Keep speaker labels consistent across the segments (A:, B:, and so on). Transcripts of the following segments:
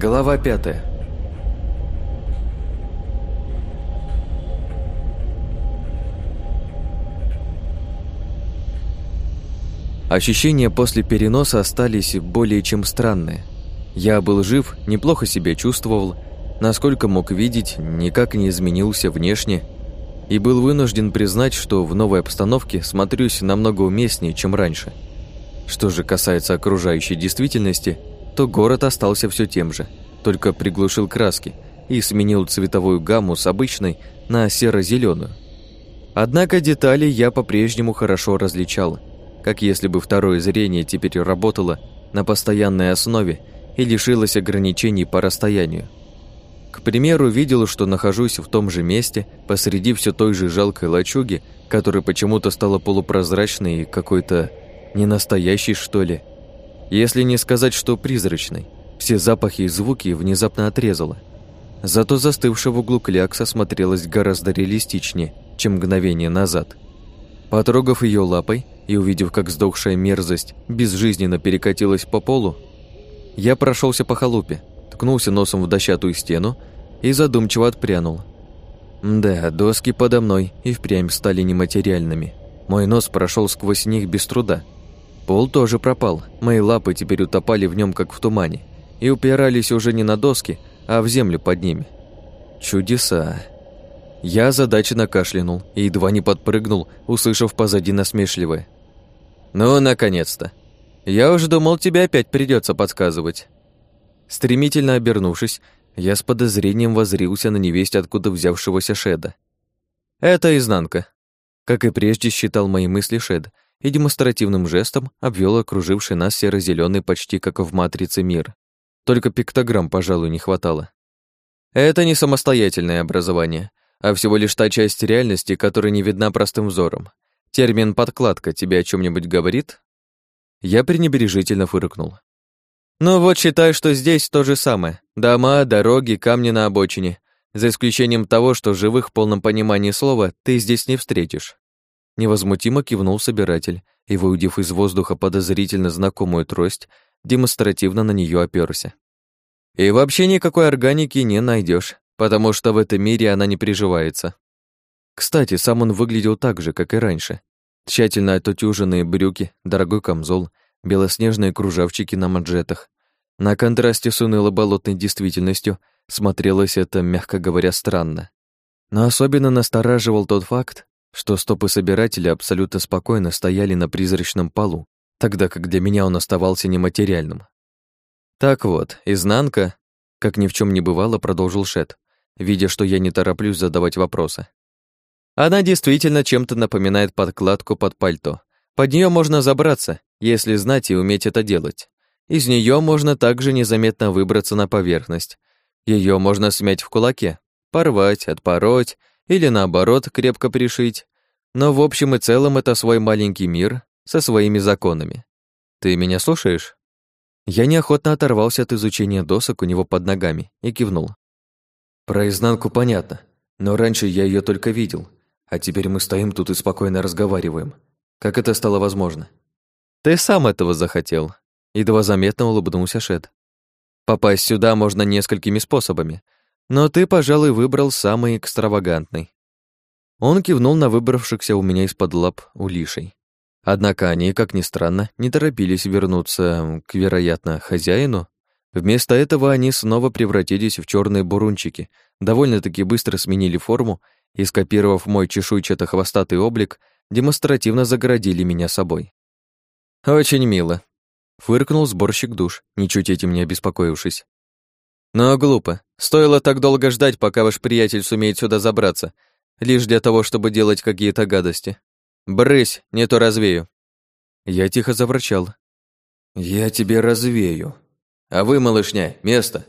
A: Глава пятая. Ощущения после переноса остались более чем странные. Я был жив, неплохо себя чувствовал, насколько мог видеть, никак не изменился внешне и был вынужден признать, что в новой обстановке смотрюсь намного уместнее, чем раньше. Что же касается окружающей действительности, то город остался все тем же, только приглушил краски и сменил цветовую гамму с обычной на серо зеленую Однако детали я по-прежнему хорошо различал, как если бы второе зрение теперь работало на постоянной основе и лишилось ограничений по расстоянию. К примеру, видел, что нахожусь в том же месте посреди все той же жалкой лачуги, которая почему-то стала полупрозрачной и какой-то ненастоящей, что ли. Если не сказать, что призрачной. Все запахи и звуки внезапно отрезало. Зато застывшая в углу клякса смотрелась гораздо реалистичнее, чем мгновение назад. Потрогав ее лапой и увидев, как сдохшая мерзость безжизненно перекатилась по полу, я прошелся по халупе, ткнулся носом в дощатую стену и задумчиво отпрянул. Да, доски подо мной и впрямь стали нематериальными. Мой нос прошел сквозь них без труда. Пол тоже пропал, мои лапы теперь утопали в нем, как в тумане, и упирались уже не на доски, а в землю под ними. Чудеса. Я озадаченно кашлянул и едва не подпрыгнул, услышав позади насмешливое. «Ну, наконец-то! Я уже думал, тебе опять придется подсказывать». Стремительно обернувшись, я с подозрением возрился на невесть, откуда взявшегося Шеда. «Это изнанка», как и прежде считал мои мысли Шед, и демонстративным жестом обвел окруживший нас серо зеленый почти как в матрице мир. Только пиктограмм, пожалуй, не хватало. Это не самостоятельное образование, а всего лишь та часть реальности, которая не видна простым взором. Термин «подкладка» тебе о чем нибудь говорит? Я пренебрежительно фыркнул. Ну вот считай, что здесь то же самое. Дома, дороги, камни на обочине. За исключением того, что живых в полном понимании слова ты здесь не встретишь. Невозмутимо кивнул собиратель и, выудив из воздуха подозрительно знакомую трость, демонстративно на нее оперся. И вообще никакой органики не найдешь, потому что в этом мире она не приживается. Кстати, сам он выглядел так же, как и раньше. Тщательно отутюженные брюки, дорогой камзол, белоснежные кружавчики на манжетах. На контрасте с уныло-болотной действительностью смотрелось это, мягко говоря, странно. Но особенно настораживал тот факт, что стопы собирателя абсолютно спокойно стояли на призрачном полу, тогда как для меня он оставался нематериальным. Так вот, изнанка, как ни в чем не бывало, продолжил Шет, видя, что я не тороплюсь задавать вопросы. Она действительно чем-то напоминает подкладку под пальто. Под нее можно забраться, если знать и уметь это делать. Из нее можно также незаметно выбраться на поверхность. Ее можно смять в кулаке, порвать, отпороть или наоборот крепко пришить. Но в общем и целом это свой маленький мир со своими законами. Ты меня слушаешь? Я неохотно оторвался от изучения досок у него под ногами и кивнул. Про изнанку понятно, но раньше я ее только видел, а теперь мы стоим тут и спокойно разговариваем. Как это стало возможно? Ты сам этого захотел. Едва заметно улыбнулся Шед. Попасть сюда можно несколькими способами, но ты, пожалуй, выбрал самый экстравагантный. Он кивнул на выбравшихся у меня из-под лап улишей. Однако они, как ни странно, не торопились вернуться к, вероятно, хозяину. Вместо этого они снова превратились в черные бурунчики, довольно-таки быстро сменили форму и, скопировав мой чешуйчато-хвостатый облик, демонстративно загородили меня собой. «Очень мило», — фыркнул сборщик душ, ничуть этим не обеспокоившись. «Но глупо. Стоило так долго ждать, пока ваш приятель сумеет сюда забраться, лишь для того, чтобы делать какие-то гадости. Брысь, не то развею». Я тихо заворчал. «Я тебе развею. А вы, малышня, место!»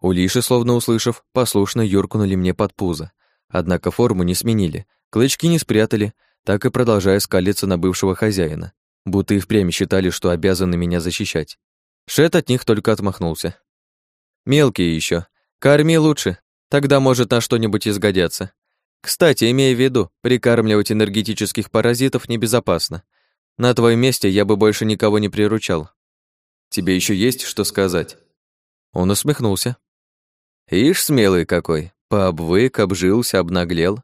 A: Улиши, словно услышав, послушно юркнули мне под пузо. Однако форму не сменили, клычки не спрятали, так и продолжая скалиться на бывшего хозяина, будто и впрямь считали, что обязаны меня защищать. Шет от них только отмахнулся. «Мелкие еще. Корми лучше, тогда может на что-нибудь изгодятся. Кстати, имея в виду, прикармливать энергетических паразитов небезопасно. На твоем месте я бы больше никого не приручал. Тебе еще есть что сказать?» Он усмехнулся. Ишь, смелый какой, пообвык, обжился, обнаглел.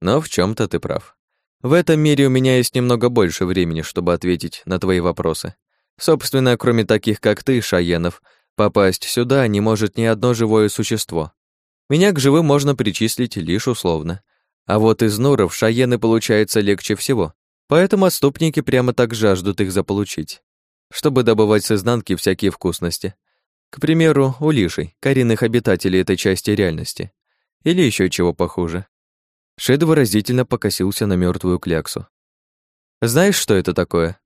A: Но в чем то ты прав. В этом мире у меня есть немного больше времени, чтобы ответить на твои вопросы. Собственно, кроме таких, как ты, Шаенов, попасть сюда не может ни одно живое существо. Меня к живым можно причислить лишь условно. А вот из нуров шаены получается легче всего, поэтому отступники прямо так жаждут их заполучить, чтобы добывать с изнанки всякие вкусности. К примеру, у лишей, коренных обитателей этой части реальности. Или еще чего похуже. Шед выразительно покосился на мертвую кляксу. «Знаешь, что это такое?»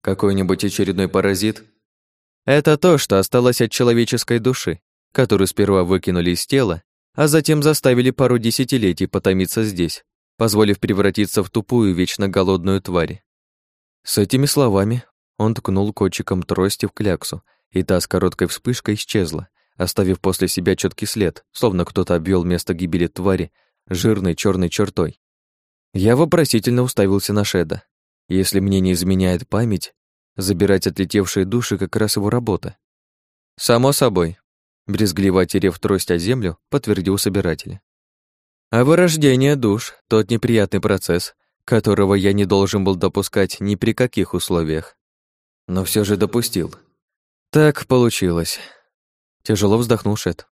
A: «Какой-нибудь очередной паразит?» «Это то, что осталось от человеческой души, которую сперва выкинули из тела, а затем заставили пару десятилетий потомиться здесь, позволив превратиться в тупую, вечно голодную тварь. С этими словами он ткнул кончиком трости в кляксу, и та с короткой вспышкой исчезла, оставив после себя четкий след, словно кто-то обвел место гибели твари жирной черной чертой. Я вопросительно уставился на Шеда. Если мне не изменяет память, забирать отлетевшие души как раз его работа. Само собой, Брезгливо отерев трость о землю, подтвердил собиратель. А вырождение душ — тот неприятный процесс, которого я не должен был допускать ни при каких условиях. Но все же допустил. Так получилось. Тяжело вздохнул Шет.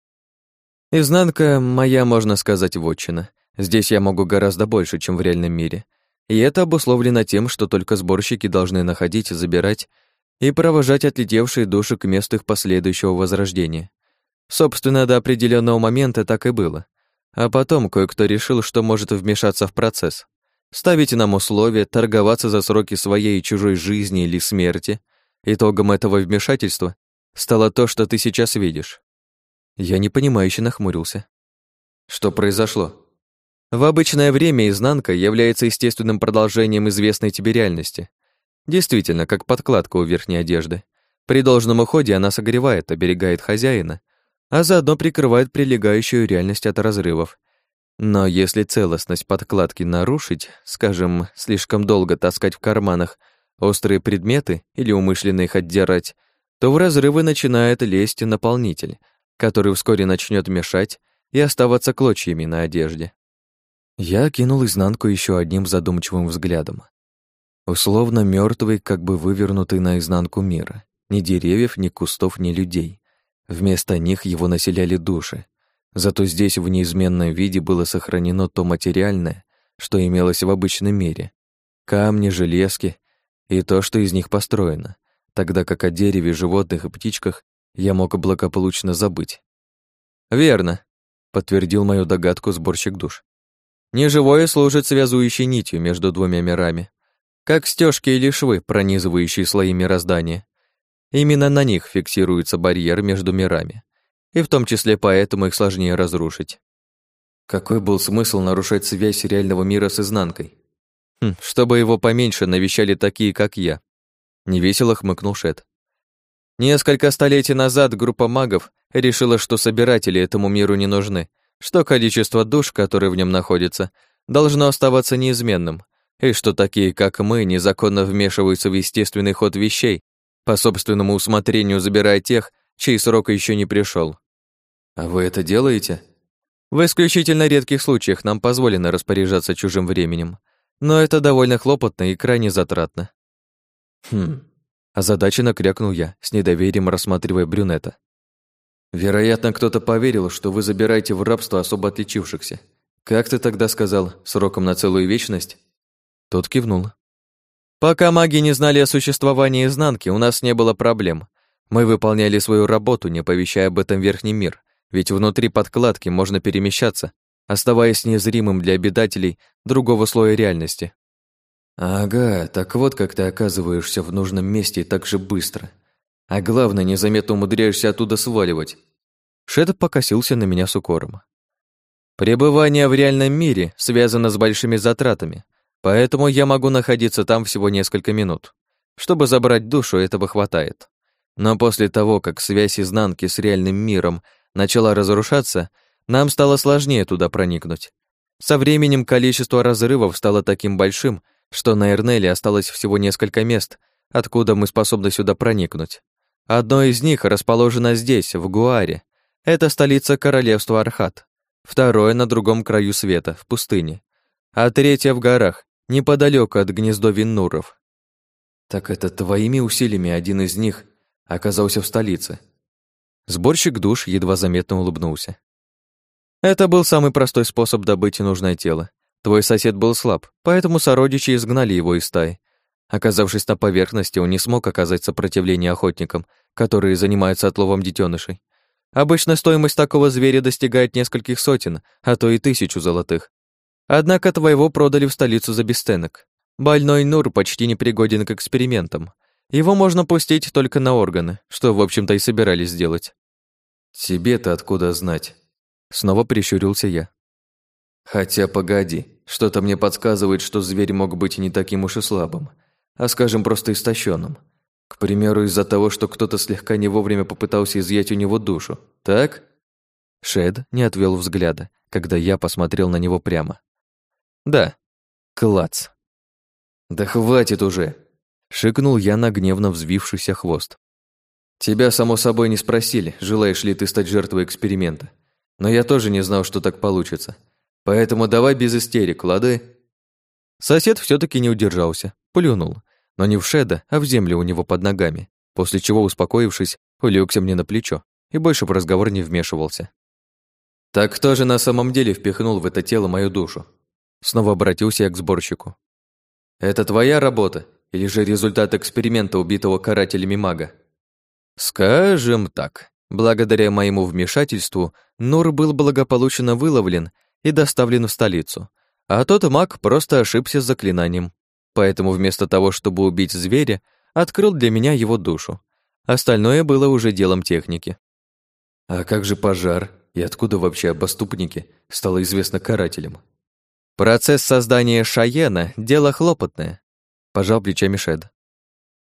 A: Изнанка моя, можно сказать, вотчина. Здесь я могу гораздо больше, чем в реальном мире. И это обусловлено тем, что только сборщики должны находить, забирать и провожать отлетевшие души к месту их последующего возрождения. Собственно, до определенного момента так и было. А потом кое-кто решил, что может вмешаться в процесс. Ставить нам условия, торговаться за сроки своей и чужой жизни или смерти. Итогом этого вмешательства стало то, что ты сейчас видишь. Я непонимающе нахмурился. Что произошло? В обычное время изнанка является естественным продолжением известной тебе реальности. Действительно, как подкладка у верхней одежды. При должном уходе она согревает, оберегает хозяина, а заодно прикрывает прилегающую реальность от разрывов. Но если целостность подкладки нарушить, скажем, слишком долго таскать в карманах острые предметы или умышленно их отдирать, то в разрывы начинает лезть наполнитель, который вскоре начнет мешать и оставаться клочьями на одежде. Я кинул изнанку еще одним задумчивым взглядом. Условно мертвый, как бы вывернутый наизнанку мира. Ни деревьев, ни кустов, ни людей. Вместо них его населяли души. Зато здесь в неизменном виде было сохранено то материальное, что имелось в обычном мире. Камни, железки и то, что из них построено, тогда как о дереве, животных и птичках я мог благополучно забыть. «Верно», — подтвердил мою догадку сборщик душ. «Неживое служит связующей нитью между двумя мирами, как стежки или швы, пронизывающие слои мироздания. Именно на них фиксируется барьер между мирами, и в том числе поэтому их сложнее разрушить. Какой был смысл нарушать связь реального мира с изнанкой? Хм, чтобы его поменьше навещали такие, как я. Невесело хмыкнул Шет. Несколько столетий назад группа магов решила, что собиратели этому миру не нужны, что количество душ, которые в нем находятся, должно оставаться неизменным, и что такие, как мы, незаконно вмешиваются в естественный ход вещей, по собственному усмотрению забирая тех, чей срок еще не пришел. А вы это делаете? В исключительно редких случаях нам позволено распоряжаться чужим временем, но это довольно хлопотно и крайне затратно. Хм, озадаченно крякнул я, с недоверием рассматривая брюнета. Вероятно, кто-то поверил, что вы забираете в рабство особо отличившихся. Как ты тогда сказал, сроком на целую вечность? Тот кивнул. Пока маги не знали о существовании изнанки, у нас не было проблем. Мы выполняли свою работу, не оповещая об этом верхний мир, ведь внутри подкладки можно перемещаться, оставаясь незримым для обитателей другого слоя реальности. Ага, так вот как ты оказываешься в нужном месте так же быстро. А главное, незаметно умудряешься оттуда сваливать. Шед покосился на меня с укором. Пребывание в реальном мире связано с большими затратами, Поэтому я могу находиться там всего несколько минут. Чтобы забрать душу, этого хватает. Но после того, как связь изнанки с реальным миром начала разрушаться, нам стало сложнее туда проникнуть. Со временем количество разрывов стало таким большим, что на Эрнеле осталось всего несколько мест, откуда мы способны сюда проникнуть. Одно из них расположено здесь, в Гуаре. Это столица королевства Архат. Второе на другом краю света, в пустыне. А третье в горах, неподалеку от гнездо Виннуров. Так это твоими усилиями один из них оказался в столице. Сборщик душ едва заметно улыбнулся. Это был самый простой способ добыть нужное тело. Твой сосед был слаб, поэтому сородичи изгнали его из стаи. Оказавшись на поверхности, он не смог оказать сопротивление охотникам, которые занимаются отловом детенышей. Обычно стоимость такого зверя достигает нескольких сотен, а то и тысячу золотых. Однако твоего продали в столицу за бесценок. Больной Нур почти непригоден к экспериментам. Его можно пустить только на органы, что, в общем-то, и собирались сделать. «Тебе-то откуда знать?» Снова прищурился я. «Хотя, погоди, что-то мне подсказывает, что зверь мог быть не таким уж и слабым, а, скажем, просто истощенным. К примеру, из-за того, что кто-то слегка не вовремя попытался изъять у него душу, так?» Шед не отвел взгляда, когда я посмотрел на него прямо. «Да, клац». «Да хватит уже!» — шикнул я на гневно взвившийся хвост. «Тебя, само собой, не спросили, желаешь ли ты стать жертвой эксперимента. Но я тоже не знал, что так получится. Поэтому давай без истерик, лады?» Сосед все таки не удержался, плюнул. Но не в Шеда, а в землю у него под ногами, после чего, успокоившись, улегся мне на плечо и больше в разговор не вмешивался. «Так кто же на самом деле впихнул в это тело мою душу?» Снова обратился я к сборщику. «Это твоя работа или же результат эксперимента убитого карателями мага?» «Скажем так, благодаря моему вмешательству Нур был благополучно выловлен и доставлен в столицу, а тот маг просто ошибся с заклинанием. Поэтому вместо того, чтобы убить зверя, открыл для меня его душу. Остальное было уже делом техники. А как же пожар? И откуда вообще об оступнике стало известно карателям? Процесс создания Шаена – дело хлопотное, пожал плечами Шед.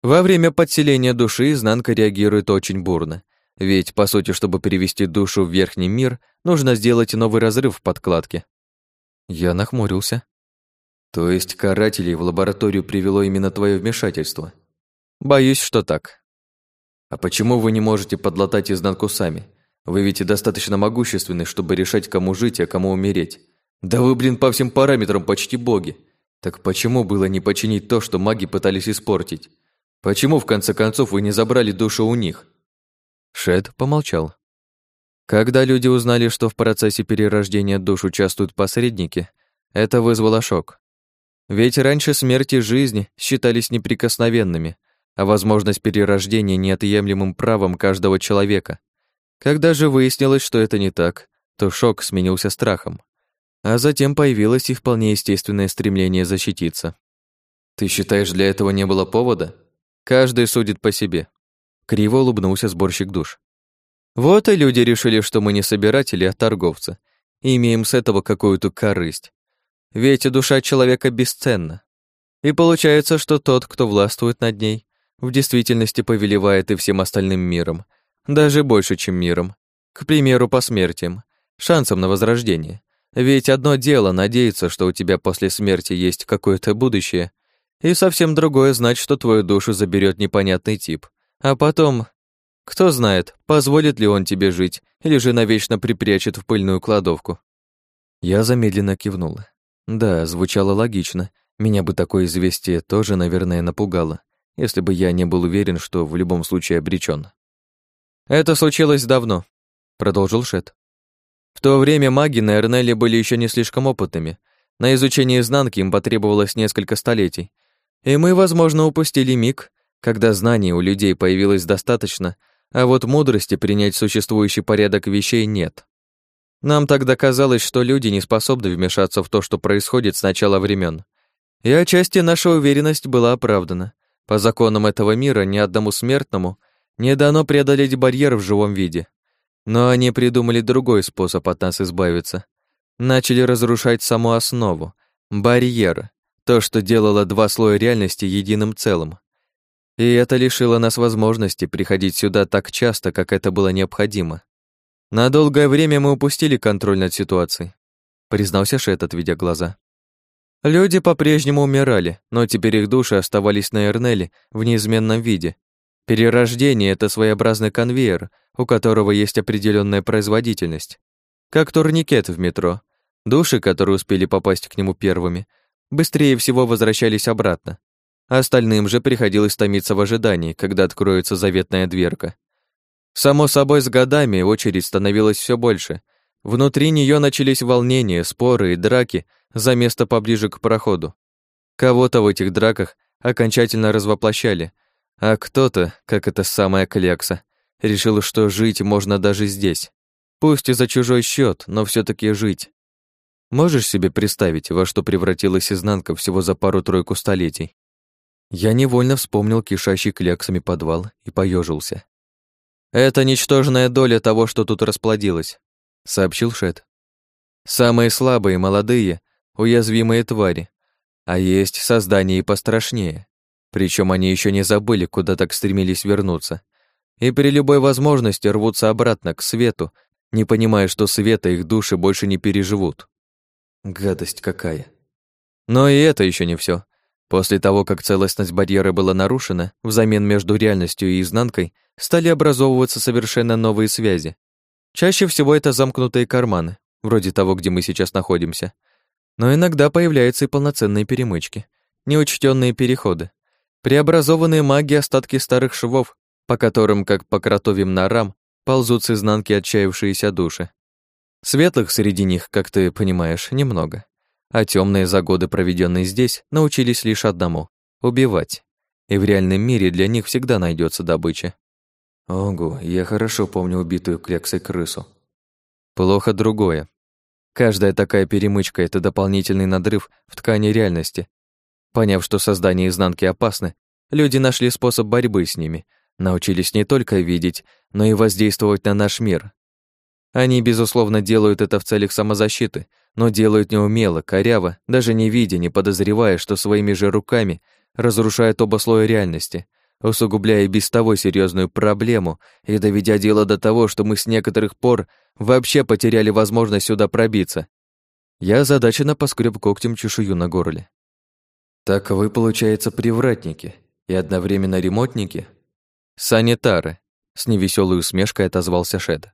A: Во время подселения души изнанка реагирует очень бурно. Ведь, по сути, чтобы перевести душу в верхний мир, нужно сделать новый разрыв в подкладке. Я нахмурился. То есть карателей в лабораторию привело именно твое вмешательство? Боюсь, что так. А почему вы не можете подлатать изнанку сами? Вы ведь достаточно могущественны, чтобы решать, кому жить, а кому умереть. Да вы, блин, по всем параметрам почти боги. Так почему было не починить то, что маги пытались испортить? Почему, в конце концов, вы не забрали душу у них? Шед помолчал. Когда люди узнали, что в процессе перерождения душ участвуют посредники, это вызвало шок. Ведь раньше смерть и жизнь считались неприкосновенными, а возможность перерождения неотъемлемым правом каждого человека. Когда же выяснилось, что это не так, то шок сменился страхом. А затем появилось и вполне естественное стремление защититься. «Ты считаешь, для этого не было повода?» «Каждый судит по себе», Криво улыбнулся сборщик душ. Вот и люди решили, что мы не собиратели, а торговцы, и имеем с этого какую-то корысть. Ведь душа человека бесценна. И получается, что тот, кто властвует над ней, в действительности повелевает и всем остальным миром, даже больше, чем миром. К примеру, по смертям, шансом на возрождение. Ведь одно дело надеяться, что у тебя после смерти есть какое-то будущее, и совсем другое знать, что твою душу заберет непонятный тип — а потом, кто знает, позволит ли он тебе жить или же навечно припрячет в пыльную кладовку. Я замедленно кивнула. Да, звучало логично. Меня бы такое известие тоже, наверное, напугало, если бы я не был уверен, что в любом случае обречен. Это случилось давно, продолжил Шет. В то время маги на Эрнеле были еще не слишком опытными. На изучение изнанки им потребовалось несколько столетий. И мы, возможно, упустили миг, когда знаний у людей появилось достаточно, а вот мудрости принять существующий порядок вещей нет. Нам тогда казалось, что люди не способны вмешаться в то, что происходит с начала времен. И отчасти наша уверенность была оправдана. По законам этого мира ни одному смертному не дано преодолеть барьер в живом виде. Но они придумали другой способ от нас избавиться. Начали разрушать саму основу, барьер, то, что делало два слоя реальности единым целым. И это лишило нас возможности приходить сюда так часто, как это было необходимо. На долгое время мы упустили контроль над ситуацией, признался Шет, отведя глаза. Люди по-прежнему умирали, но теперь их души оставались на Эрнеле в неизменном виде. Перерождение — это своеобразный конвейер, у которого есть определенная производительность. Как турникет в метро. Души, которые успели попасть к нему первыми, быстрее всего возвращались обратно. А остальным же приходилось томиться в ожидании, когда откроется заветная дверка. Само собой, с годами очередь становилась все больше. Внутри нее начались волнения, споры и драки за место поближе к проходу. Кого-то в этих драках окончательно развоплощали, а кто-то, как это самая клякса, решил, что жить можно даже здесь. Пусть и за чужой счет, но все таки жить. Можешь себе представить, во что превратилась изнанка всего за пару-тройку столетий? Я невольно вспомнил кишащий кляксами подвал и поежился. «Это ничтожная доля того, что тут расплодилось», — сообщил Шет. «Самые слабые, молодые, уязвимые твари, а есть создания и пострашнее. Причем они еще не забыли, куда так стремились вернуться. И при любой возможности рвутся обратно, к свету, не понимая, что света их души больше не переживут. Гадость какая. Но и это еще не все. После того, как целостность барьера была нарушена, взамен между реальностью и изнанкой стали образовываться совершенно новые связи. Чаще всего это замкнутые карманы, вроде того, где мы сейчас находимся. Но иногда появляются и полноценные перемычки, неучтенные переходы, Преобразованные маги остатки старых швов, по которым, как по кротовьим норам, ползут с изнанки отчаявшиеся души. Светлых среди них, как ты понимаешь, немного. А темные за годы, проведенные здесь, научились лишь одному — убивать. И в реальном мире для них всегда найдется добыча. Ого, я хорошо помню убитую кляксой крысу. Плохо другое. Каждая такая перемычка — это дополнительный надрыв в ткани реальности, Поняв, что создание изнанки опасны, люди нашли способ борьбы с ними, научились не только видеть, но и воздействовать на наш мир. Они, безусловно, делают это в целях самозащиты, но делают неумело, коряво, даже не видя, не подозревая, что своими же руками разрушают оба слоя реальности, усугубляя без того серьезную проблему и доведя дело до того, что мы с некоторых пор вообще потеряли возможность сюда пробиться. Я озадаченно поскреб когтем чешую на горле. Так вы, получается, привратники и одновременно ремонтники? Санитары, с невеселой усмешкой отозвался Шед.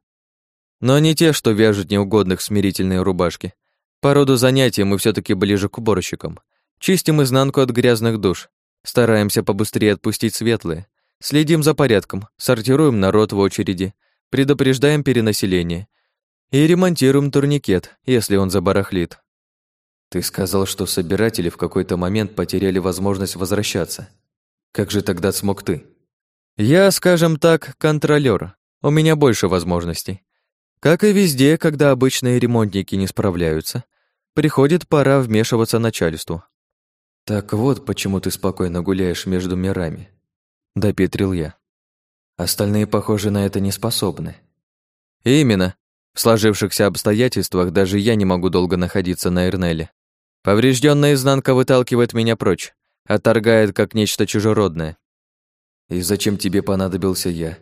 A: Но не те, что вяжут неугодных смирительные рубашки. По роду занятия мы все таки ближе к уборщикам. Чистим изнанку от грязных душ, стараемся побыстрее отпустить светлые, следим за порядком, сортируем народ в очереди, предупреждаем перенаселение и ремонтируем турникет, если он забарахлит. Ты сказал, что собиратели в какой-то момент потеряли возможность возвращаться. Как же тогда смог ты? Я, скажем так, контролёр. У меня больше возможностей. Как и везде, когда обычные ремонтники не справляются, приходит пора вмешиваться начальству. Так вот, почему ты спокойно гуляешь между мирами, допетрил я. Остальные, похоже, на это не способны. Именно. В сложившихся обстоятельствах даже я не могу долго находиться на Эрнеле. Поврежденная изнанка выталкивает меня прочь, отторгает как нечто чужеродное. И зачем тебе понадобился я?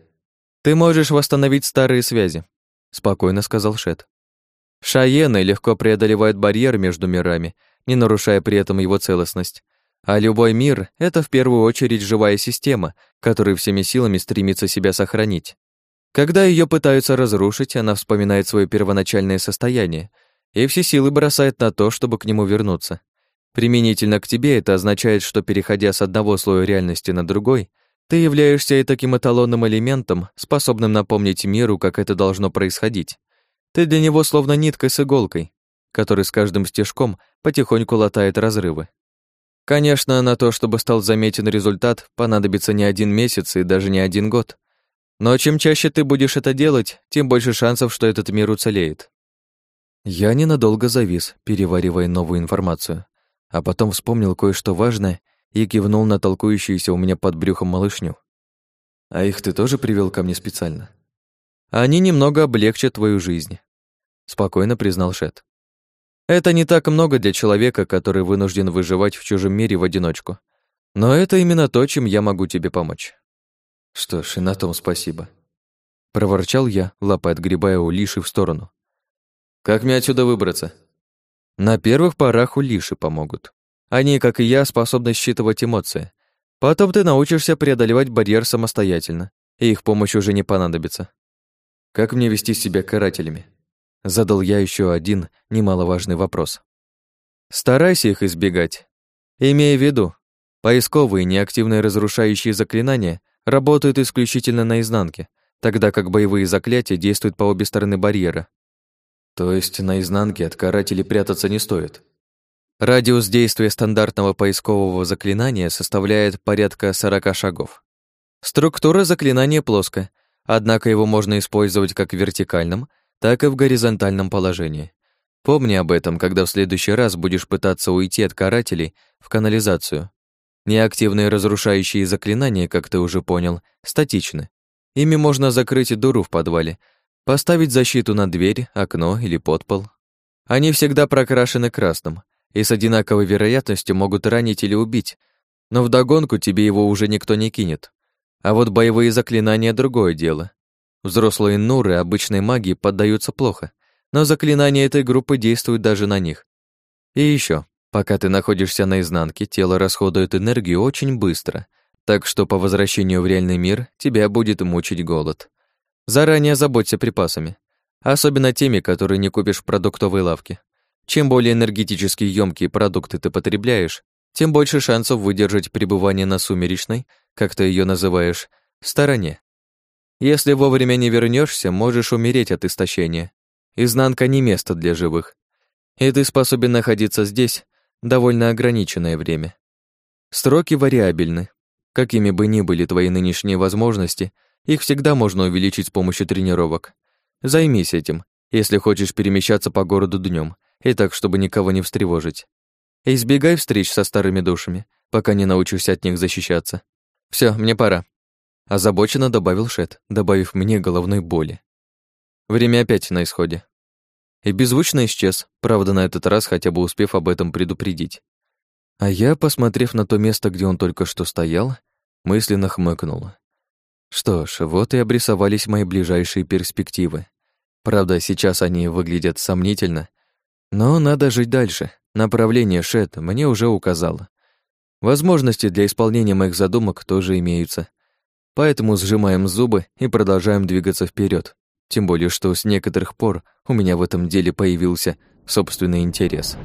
A: Ты можешь восстановить старые связи, спокойно сказал Шет. Шаены легко преодолевают барьер между мирами, не нарушая при этом его целостность. А любой мир — это в первую очередь живая система, которая всеми силами стремится себя сохранить. Когда ее пытаются разрушить, она вспоминает свое первоначальное состояние — и все силы бросает на то, чтобы к нему вернуться. Применительно к тебе это означает, что, переходя с одного слоя реальности на другой, ты являешься и таким эталонным элементом, способным напомнить миру, как это должно происходить. Ты для него словно ниткой с иголкой, который с каждым стежком потихоньку латает разрывы. Конечно, на то, чтобы стал заметен результат, понадобится не один месяц и даже не один год. Но чем чаще ты будешь это делать, тем больше шансов, что этот мир уцелеет. Я ненадолго завис, переваривая новую информацию, а потом вспомнил кое-что важное и кивнул на толкующуюся у меня под брюхом малышню. «А их ты тоже привел ко мне специально?» «Они немного облегчат твою жизнь», — спокойно признал Шет. «Это не так много для человека, который вынужден выживать в чужом мире в одиночку. Но это именно то, чем я могу тебе помочь». «Что ж, и на том спасибо», — проворчал я, лапой отгребая у Лиши в сторону. Как мне отсюда выбраться? На первых порах у Лиши помогут. Они, как и я, способны считывать эмоции. Потом ты научишься преодолевать барьер самостоятельно, и их помощь уже не понадобится. Как мне вести себя карателями? Задал я еще один немаловажный вопрос. Старайся их избегать. Имея в виду, поисковые неактивные разрушающие заклинания работают исключительно на изнанке, тогда как боевые заклятия действуют по обе стороны барьера. То есть на изнанке от карателей прятаться не стоит. Радиус действия стандартного поискового заклинания составляет порядка 40 шагов. Структура заклинания плоская, однако его можно использовать как в вертикальном, так и в горизонтальном положении. Помни об этом, когда в следующий раз будешь пытаться уйти от карателей в канализацию. Неактивные разрушающие заклинания, как ты уже понял, статичны. Ими можно закрыть дуру в подвале, поставить защиту на дверь, окно или подпол. Они всегда прокрашены красным и с одинаковой вероятностью могут ранить или убить, но вдогонку тебе его уже никто не кинет. А вот боевые заклинания — другое дело. Взрослые нуры обычной магии поддаются плохо, но заклинания этой группы действуют даже на них. И еще, пока ты находишься на изнанке, тело расходует энергию очень быстро, так что по возвращению в реальный мир тебя будет мучить голод. Заранее заботься припасами, особенно теми, которые не купишь в продуктовой лавке. Чем более энергетически ёмкие продукты ты потребляешь, тем больше шансов выдержать пребывание на сумеречной, как ты ее называешь, стороне. Если вовремя не вернешься, можешь умереть от истощения. Изнанка не место для живых. И ты способен находиться здесь довольно ограниченное время. Сроки вариабельны, Какими бы ни были твои нынешние возможности, их всегда можно увеличить с помощью тренировок. Займись этим, если хочешь перемещаться по городу днем, и так, чтобы никого не встревожить. Избегай встреч со старыми душами, пока не научишься от них защищаться. Все, мне пора. Озабоченно добавил Шет, добавив мне головной боли. Время опять на исходе. И беззвучно исчез, правда, на этот раз хотя бы успев об этом предупредить. А я, посмотрев на то место, где он только что стоял, мысленно хмыкнул. Что ж, вот и обрисовались мои ближайшие перспективы. Правда, сейчас они выглядят сомнительно, но надо жить дальше. Направление Шет мне уже указало. Возможности для исполнения моих задумок тоже имеются. Поэтому сжимаем зубы и продолжаем двигаться вперед. Тем более, что с некоторых пор у меня в этом деле появился собственный интерес.